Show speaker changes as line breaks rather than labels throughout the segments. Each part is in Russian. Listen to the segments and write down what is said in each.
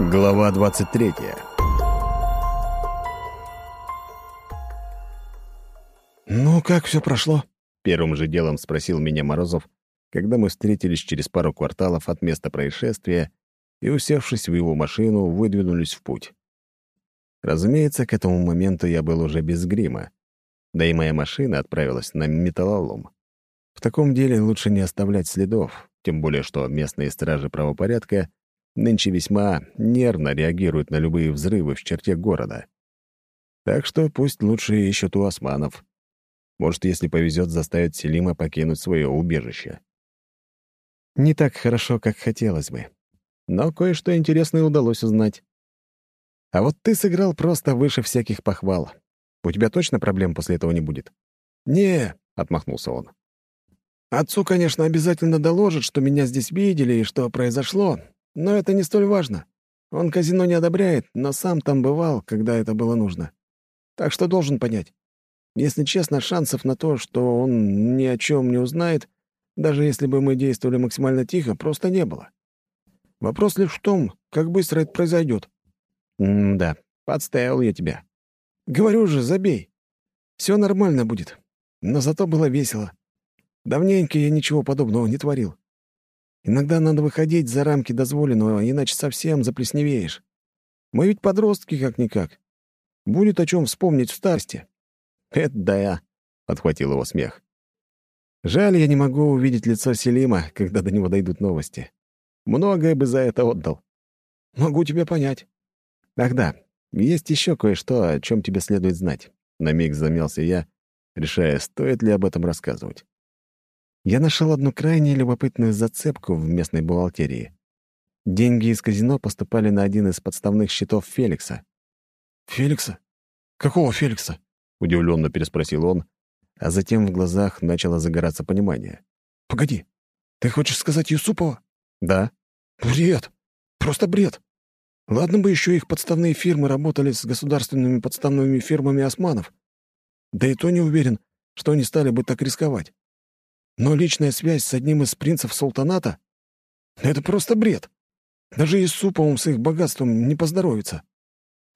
Глава 23
«Ну, как все прошло?»
— первым же делом спросил меня Морозов, когда мы встретились через пару кварталов от места происшествия и, усевшись в его машину, выдвинулись в путь. Разумеется, к этому моменту я был уже без грима, да и моя машина отправилась на металлолом. В таком деле лучше не оставлять следов, тем более что местные стражи правопорядка нынче весьма нервно реагируют на любые взрывы в черте города. Так что пусть лучше ищут у османов. Может, если повезет, заставить Селима покинуть свое убежище. Не так хорошо, как хотелось бы. Но кое-что интересное удалось узнать. А вот ты сыграл просто выше всяких похвал. У тебя точно проблем после этого не будет?
«Не», — отмахнулся он. «Отцу, конечно, обязательно доложат, что меня здесь видели и что произошло, но это не столь важно. Он казино не одобряет, но сам там бывал, когда это было нужно. Так что должен понять. Если честно, шансов на то, что он ни о чем не узнает, даже если бы мы действовали максимально тихо, просто не было. Вопрос лишь в том, как быстро это произойдет.
«М-да, подставил я тебя».
«Говорю же, забей. Все нормально будет. Но зато было весело. Давненько я ничего подобного не творил. Иногда надо выходить за рамки дозволенного, иначе совсем заплесневеешь. Мы ведь подростки как-никак. Будет о чем вспомнить в старости».
«Это да», — подхватил его смех. «Жаль, я не могу увидеть лицо Селима, когда до него дойдут новости. Многое бы за это отдал».
«Могу тебя понять».
«Ах да, есть еще кое-что, о чем тебе следует знать». На миг замялся я, решая, стоит ли об этом рассказывать. Я нашел одну крайне любопытную зацепку в местной бухгалтерии. Деньги из казино поступали на один из подставных счетов Феликса.
«Феликса? Какого Феликса?»
— удивленно переспросил он, а затем в глазах начало загораться понимание.
«Погоди, ты хочешь сказать Юсупова?»
«Да».
«Бред! Просто бред! Ладно бы еще их подставные фирмы работали с государственными подставными фирмами османов. Да и то не уверен, что они стали бы так рисковать. Но личная связь с одним из принцев султаната — это просто бред. Даже и с Суповым с их богатством не поздоровится.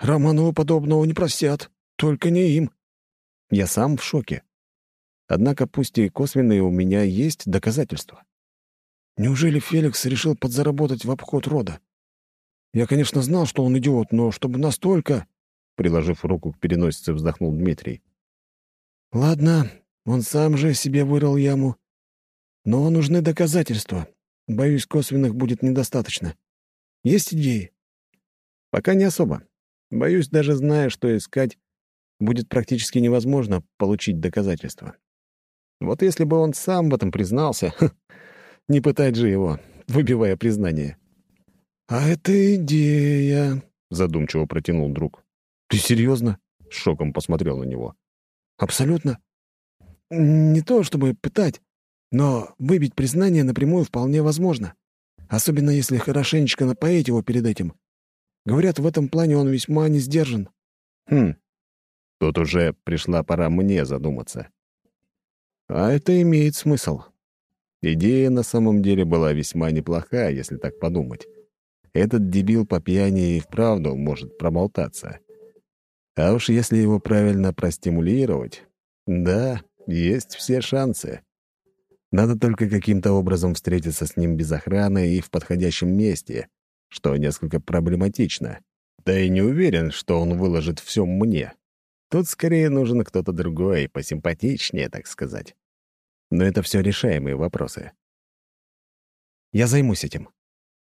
Романову подобного не простят, только не им.
Я сам в шоке. Однако, пусть и косвенные, у меня есть доказательства.
Неужели Феликс решил подзаработать в обход рода? Я, конечно, знал, что он идиот, но чтобы настолько...
Приложив руку к переносице, вздохнул Дмитрий.
Ладно, он сам же себе вырыл яму. Но нужны доказательства. Боюсь, косвенных будет недостаточно. Есть идеи?
Пока не особо. Боюсь, даже зная, что искать, будет практически невозможно получить доказательства. Вот если бы он сам в этом признался, не пытать же его, выбивая признание.
«А это идея», —
задумчиво протянул друг. «Ты серьезно?» — шоком посмотрел на него.
«Абсолютно. Не то чтобы пытать, но выбить признание напрямую вполне возможно. Особенно если хорошенечко напоить его перед этим. Говорят, в этом плане он весьма не сдержан.
Хм. Тут уже пришла пора мне задуматься. А это имеет смысл. Идея на самом деле была весьма неплохая, если так подумать. Этот дебил по пьяни и вправду может проболтаться. А уж если его правильно простимулировать, да, есть все шансы. Надо только каким-то образом встретиться с ним без охраны и в подходящем месте, что несколько проблематично. Да и не уверен, что он выложит все мне. Тут скорее нужен кто-то другой, посимпатичнее, так сказать. Но это все решаемые вопросы.
«Я займусь этим».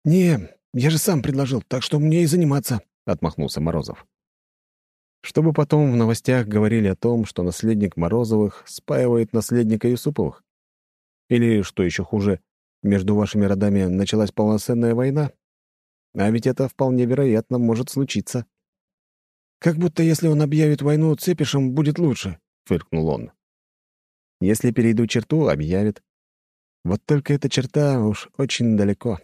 «Не, я же сам предложил, так что мне и заниматься», — отмахнулся Морозов.
Чтобы потом в новостях говорили о том, что наследник Морозовых спаивает наследника Юсуповых. Или, что еще хуже, между вашими родами началась полноценная война? А ведь это вполне вероятно может случиться.
«Как будто если он объявит войну цепишем, будет лучше», — фыркнул он.
«Если перейду черту, объявит. Вот только эта черта уж очень далеко.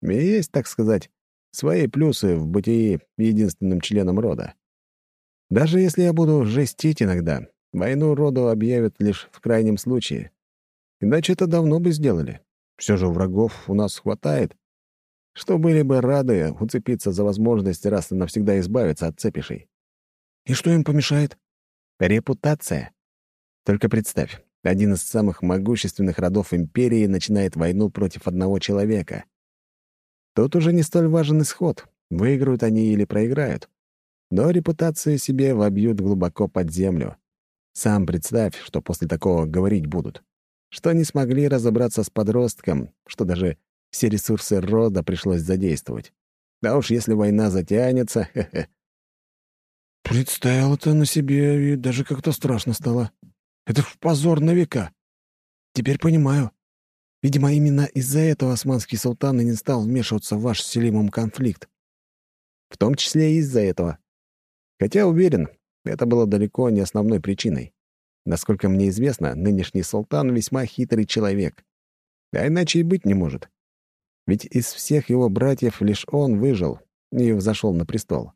И есть, так сказать, свои плюсы в бытии единственным членом рода. Даже если я буду жестить иногда, войну роду объявят лишь в крайнем случае. Иначе это давно бы сделали. Все же врагов у нас хватает. что были бы рады уцепиться за возможность раз и навсегда избавиться от цепишей.
И что им помешает?
Репутация. Только представь, один из самых могущественных родов империи начинает войну против одного человека. Тут уже не столь важен исход, выиграют они или проиграют. Но репутацию себе вобьют глубоко под землю. Сам представь, что после такого говорить будут. Что не смогли разобраться с подростком, что даже все ресурсы рода пришлось задействовать. Да уж если война затянется, хе-хе.
Представил это на себе, и даже как-то страшно стало. Это ж позор на века. Теперь понимаю. Видимо, именно из-за этого османский султан и не стал вмешиваться в ваш с Селимом конфликт.
В том числе и из-за этого. Хотя, уверен, это было далеко не основной причиной. Насколько мне известно, нынешний султан весьма хитрый человек. А иначе и быть не может. Ведь из всех его братьев лишь он выжил и взошел на престол.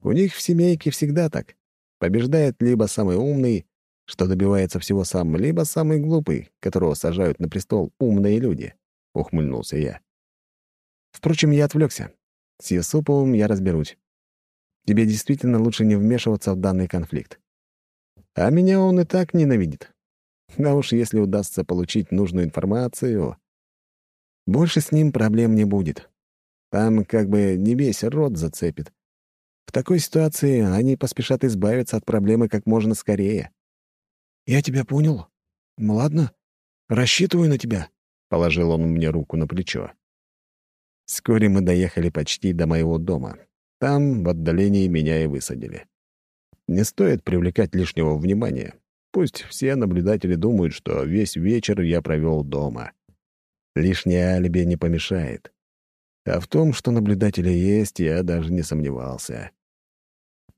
У них в семейке всегда так. Побеждает либо самый умный, что добивается всего сам, либо самый глупый, которого сажают на престол умные люди, — ухмыльнулся я. Впрочем, я отвлекся. С Юсуповым я разберусь. Тебе действительно лучше не вмешиваться в данный конфликт. А меня он и так ненавидит. А уж если удастся получить нужную информацию, больше с ним проблем не будет. Там как бы не весь рот зацепит. В такой ситуации они поспешат избавиться от проблемы как можно скорее.
«Я тебя понял. Ну ладно, рассчитываю на тебя», —
положил он мне руку на плечо. Вскоре мы доехали почти до моего дома. Там, в отдалении, меня и высадили. Не стоит привлекать лишнего внимания. Пусть все наблюдатели думают, что весь вечер я провел дома. Лишнее алиби не помешает. А в том, что наблюдатели есть, я даже не сомневался.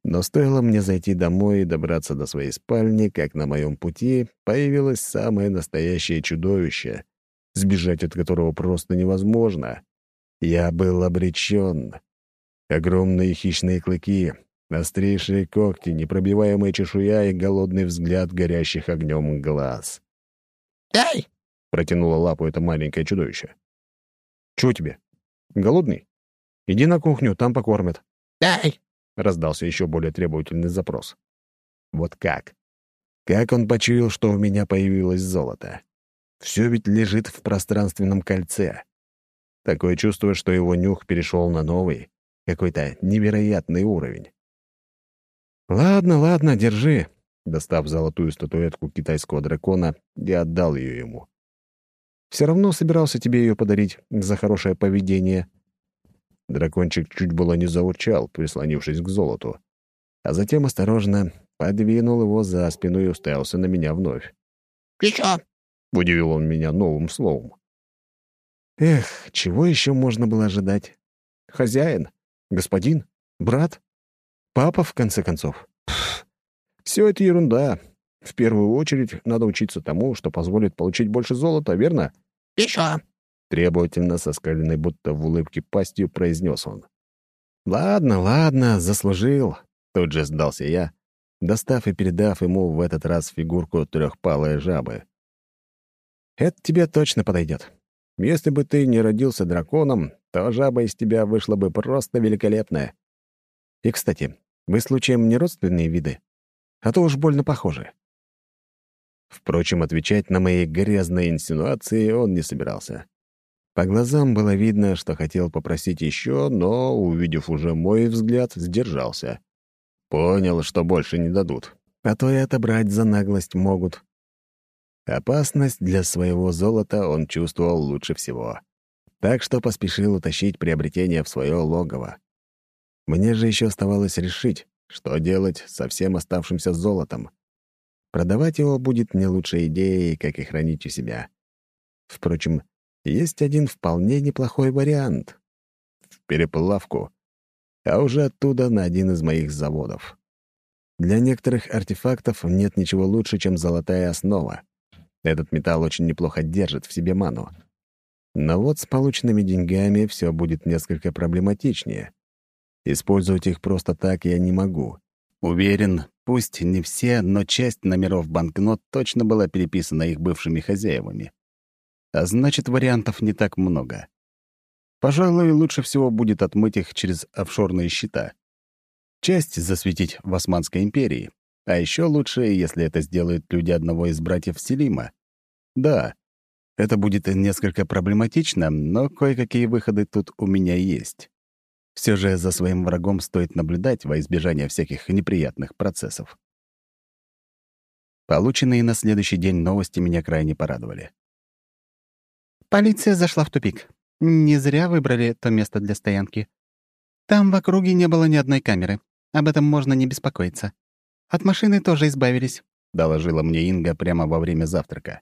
Но стоило мне зайти домой и добраться до своей спальни, как на моем пути появилось самое настоящее чудовище, сбежать от которого просто невозможно. Я был обречен. Огромные хищные клыки, острейшие когти, непробиваемая чешуя и голодный взгляд горящих огнем глаз.
«Дай!»
Протянула лапу это маленькое чудовище. «Чего тебе? Голодный? Иди на кухню, там покормят».
«Дай!»
— раздался еще более требовательный запрос. «Вот как? Как он почуял, что у меня появилось золото? Все ведь лежит в пространственном кольце. Такое чувство, что его нюх перешел на новый, какой-то невероятный уровень. «Ладно, ладно, держи», Достав золотую статуэтку китайского дракона, я отдал ее ему. Все равно собирался тебе ее подарить за хорошее поведение». Дракончик чуть было не заурчал, прислонившись к золоту, а затем осторожно подвинул его за спину и уставился на меня вновь.
«Еще!»
— удивил он меня новым словом. Эх, чего еще можно было ожидать? Хозяин? Господин? Брат? Папа, в конце концов? Все это ерунда. В первую очередь надо учиться тому, что позволит получить больше золота, верно?
Еще!»
Требовательно, соскаленной будто в улыбке пастью, произнес он. «Ладно, ладно, заслужил», — тут же сдался я, достав и передав ему в этот раз фигурку трехпалой жабы. «Это тебе точно подойдет. Если бы ты не родился драконом, то жаба из тебя вышла бы просто великолепная. И, кстати, вы случаем не родственные виды? А то уж больно похожи». Впрочем, отвечать на мои грязные инсинуации он не собирался. По глазам было видно, что хотел попросить еще, но, увидев уже мой взгляд, сдержался. Понял, что больше не дадут, а то и отобрать за наглость могут. Опасность для своего золота он чувствовал лучше всего. Так что поспешил утащить приобретение в свое логово. Мне же еще оставалось решить, что делать со всем оставшимся золотом. Продавать его будет не лучшей идеей, как и хранить у себя. Впрочем, есть один вполне неплохой вариант. В переплавку, а уже оттуда на один из моих заводов. Для некоторых артефактов нет ничего лучше, чем золотая основа. Этот металл очень неплохо держит в себе ману. Но вот с полученными деньгами все будет несколько проблематичнее. Использовать их просто так я не могу. Уверен, пусть не все, но часть номеров банкнот точно была переписана их бывшими хозяевами. А значит, вариантов не так много. Пожалуй, лучше всего будет отмыть их через офшорные счета. Часть засветить в Османской империи. А еще лучше, если это сделают люди одного из братьев Селима. Да, это будет несколько проблематично, но кое-какие выходы тут у меня есть. Все же за своим врагом стоит наблюдать во избежание всяких неприятных процессов. Полученные на следующий день новости меня крайне порадовали.
Полиция зашла в тупик. Не зря выбрали то место для стоянки. Там в округе не было ни одной камеры. Об этом можно не беспокоиться. От машины тоже избавились», —
доложила мне Инга прямо во время завтрака.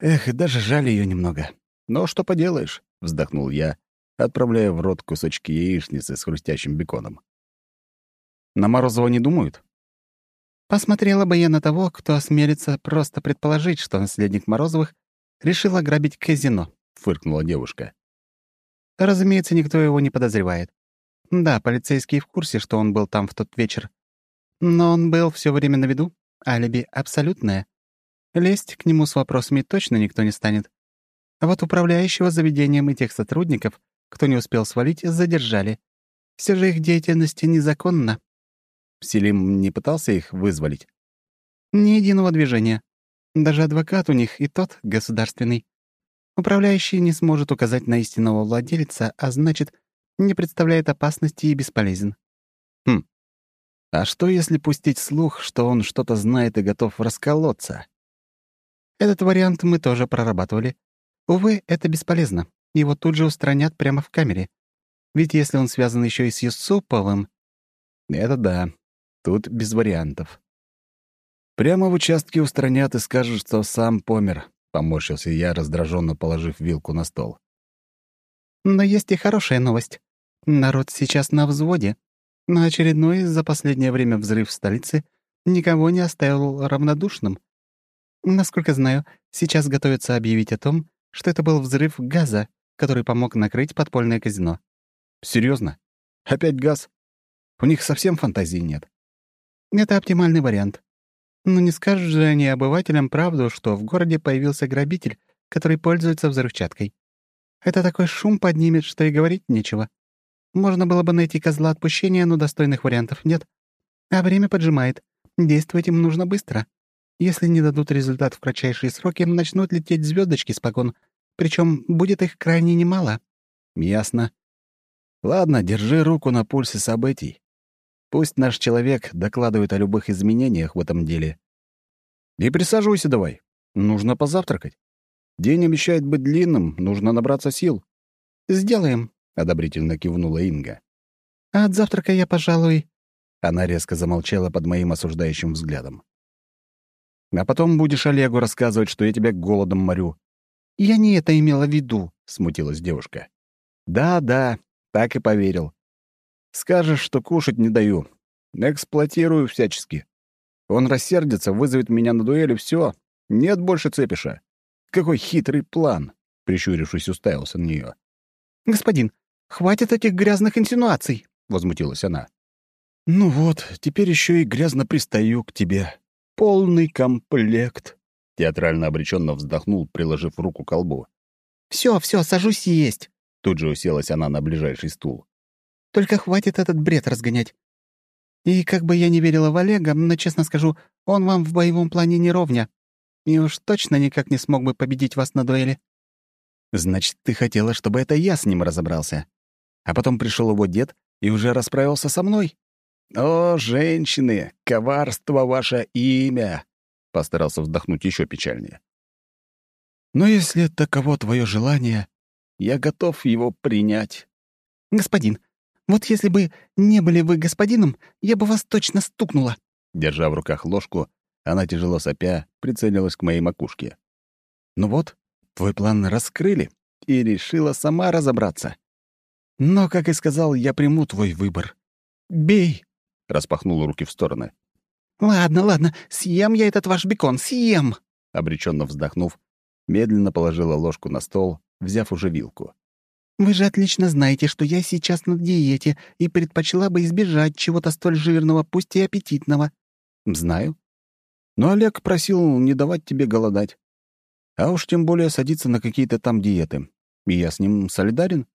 «Эх, даже жаль ее немного. Но что поделаешь?» — вздохнул я, отправляя в рот кусочки яичницы с хрустящим беконом. «На Морозова не думают?»
«Посмотрела бы я на того, кто осмелится просто предположить, что наследник Морозовых решил ограбить казино», — фыркнула девушка. «Разумеется, никто его не подозревает. Да, полицейские в курсе, что он был там в тот вечер. Но он был все время на виду, алиби абсолютное. Лезть к нему с вопросами точно никто не станет. А вот управляющего заведением и тех сотрудников, кто не успел свалить, задержали. Все же их деятельность незаконна.
Селим не пытался их вызволить?
Ни единого движения. Даже адвокат у них и тот государственный. Управляющий не сможет указать на истинного владельца, а значит, не представляет опасности и бесполезен.
Хм. А что, если пустить слух, что он что-то знает и готов расколоться?
Этот вариант мы тоже прорабатывали. Увы, это бесполезно. Его тут же устранят прямо в камере. Ведь если он связан еще и с Юсуповым...
Это да. Тут без вариантов. Прямо в участке устранят и скажут, что сам помер. Поморщился я, раздраженно положив вилку на стол.
Но есть и хорошая новость. Народ сейчас на взводе. На очередной за последнее время взрыв в столице никого не оставил равнодушным. Насколько знаю, сейчас готовятся объявить о том, что это был взрыв газа, который помог накрыть подпольное казино.
Серьезно? Опять газ? У них совсем фантазии нет.
Это оптимальный вариант. Но не скажут же они обывателям правду, что в городе появился грабитель, который пользуется взрывчаткой. Это такой шум поднимет, что и говорить нечего. Можно было бы найти козла отпущения, но достойных вариантов нет. А время поджимает. Действовать им нужно быстро. Если не дадут результат в кратчайшие сроки, начнут лететь звездочки с погон. Причем будет их крайне немало.
Ясно. Ладно, держи руку на пульсе событий. Пусть наш человек докладывает о любых изменениях в этом деле. И присаживайся давай. Нужно позавтракать. День обещает быть длинным, нужно набраться сил.
«Сделаем», — одобрительно кивнула Инга. «А от завтрака я, пожалуй...»
Она резко замолчала под моим осуждающим взглядом. А потом будешь Олегу рассказывать, что я тебя голодом морю».
«Я не это имела в виду», —
смутилась девушка. «Да-да, так и поверил. Скажешь, что кушать не даю. Эксплуатирую всячески. Он рассердится, вызовет меня на дуэль, и все. Нет больше цепиша. Какой хитрый план!» — прищурившись, уставился на нее.
«Господин, хватит этих грязных инсинуаций!»
— возмутилась она.
«Ну вот, теперь еще и грязно пристаю к тебе», полный комплект», — театрально обреченно вздохнул, приложив руку к колбу.
«Все, все, сажусь есть», —
тут же уселась она на ближайший стул.
«Только хватит этот бред разгонять. И как бы я не верила в Олега, но, честно скажу, он вам в боевом плане не ровня. И уж точно никак не смог бы победить вас на дуэли».
«Значит, ты хотела, чтобы это я с ним разобрался. А потом пришел его дед и уже расправился со мной?» «О, женщины, коварство ваше имя!» — постарался вздохнуть еще печальнее. «Но если таково твое желание, я готов его принять».
«Господин, вот если бы не были вы господином, я бы вас точно стукнула».
Держа в руках ложку, она, тяжело сопя, прицелилась к моей макушке. «Ну вот, твой план раскрыли, и решила сама разобраться. Но, как и сказал, я приму твой выбор. Бей!» распахнул руки в стороны.
«Ладно, ладно, съем я этот ваш бекон, съем!»
Обреченно вздохнув, медленно положила ложку на стол, взяв уже вилку.
«Вы же отлично знаете, что я сейчас на диете и предпочла бы избежать чего-то столь жирного, пусть и аппетитного».
«Знаю. Но Олег просил не давать тебе голодать. А уж тем более садиться на какие-то там диеты. И я с ним солидарен.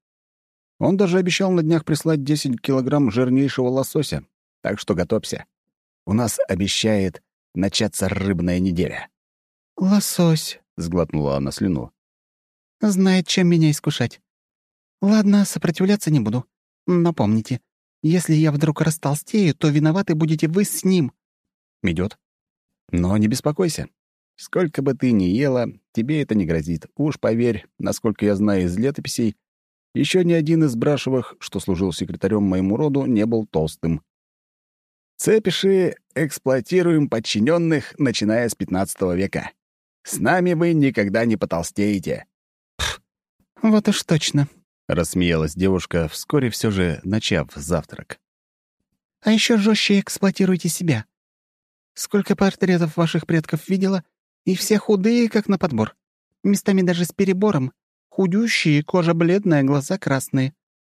Он даже обещал на днях прислать 10 килограмм жирнейшего лосося, так что готовься. У нас обещает начаться рыбная неделя».
«Лосось», — сглотнула она слюну. «Знает, чем меня искушать. Ладно, сопротивляться не буду. Напомните, если я вдруг растолстею, то виноваты будете вы с ним».
Идет. Но не беспокойся. Сколько бы ты ни ела, тебе это не грозит. Уж поверь, насколько я знаю из летописей, еще ни один из Брашевых, что служил секретарем моему роду, не был толстым. Цепиши эксплуатируем подчиненных, начиная с 15 века. С нами вы никогда не потолстеете.
Пф, вот уж точно, —
рассмеялась девушка, вскоре все же начав завтрак.
«А еще жестче эксплуатируйте себя. Сколько портретов ваших предков видела, и все худые, как на подбор. Местами даже с перебором. Худющие, кожа бледная, глаза красные.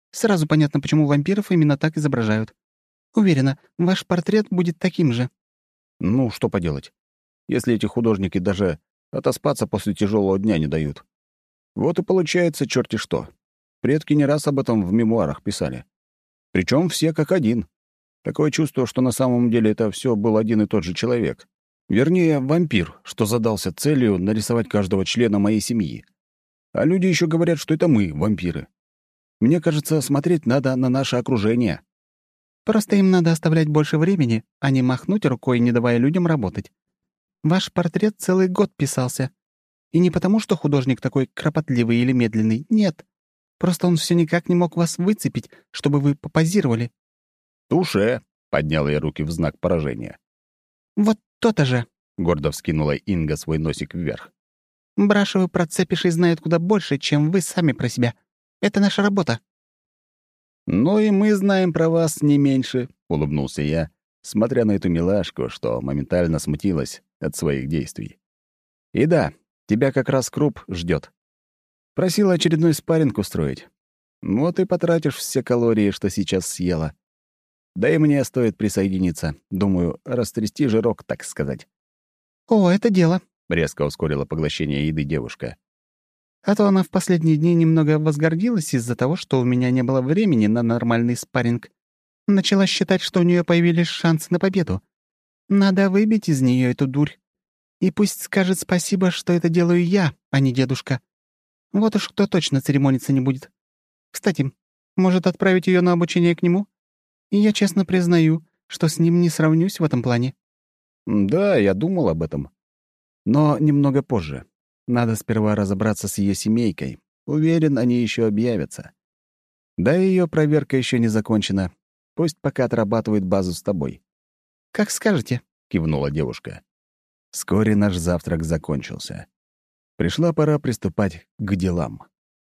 Сразу понятно, почему вампиров именно так изображают. Уверена, ваш портрет будет таким же».
«Ну, что поделать, если эти художники даже отоспаться после тяжелого дня не дают. Вот и получается черти что. Предки не раз об этом в мемуарах писали. Причем все как один. Такое чувство, что на самом деле это все был один и тот же человек. Вернее, вампир, что задался целью нарисовать каждого члена моей семьи. А люди еще говорят, что это мы, вампиры. Мне кажется, смотреть надо на наше окружение.
Просто им надо оставлять больше времени, а не махнуть рукой, не давая людям работать. Ваш портрет целый год писался. И не потому, что художник такой кропотливый или медленный, нет. Просто он все никак не мог вас выцепить, чтобы вы попозировали».
«Туше!» — подняла я руки в знак поражения.
«Вот то-то же!»
— гордо вскинула Инга свой носик вверх.
«Брашевы про цепиши знают куда больше, чем вы сами про себя. Это наша работа».
«Ну и мы знаем про вас не меньше», — улыбнулся я, смотря на эту милашку, что моментально смутилась от своих действий. «И да, тебя как раз Круп ждет. Просила очередной спарринг устроить. Вот и потратишь все калории, что сейчас съела. Да и мне стоит присоединиться. Думаю, растрясти жирок, так сказать.
«О, это дело», —
резко ускорила поглощение еды девушка.
«А то она в последние дни немного возгордилась из-за того, что у меня не было времени на нормальный спарринг. Начала считать, что у нее появились шансы на победу. Надо выбить из нее эту дурь. И пусть скажет спасибо, что это делаю я, а не дедушка. Вот уж кто точно церемониться не будет. Кстати, может отправить ее на обучение к нему? И я честно признаю, что с ним не сравнюсь в этом плане».
«Да, я думал об этом. Но немного позже. Надо сперва разобраться с ее семейкой. Уверен, они еще объявятся. Да и ее проверка еще не закончена. Пусть пока отрабатывает базу с тобой».
«Как скажете», —
кивнула девушка. Вскоре наш завтрак закончился. Пришла пора приступать к делам.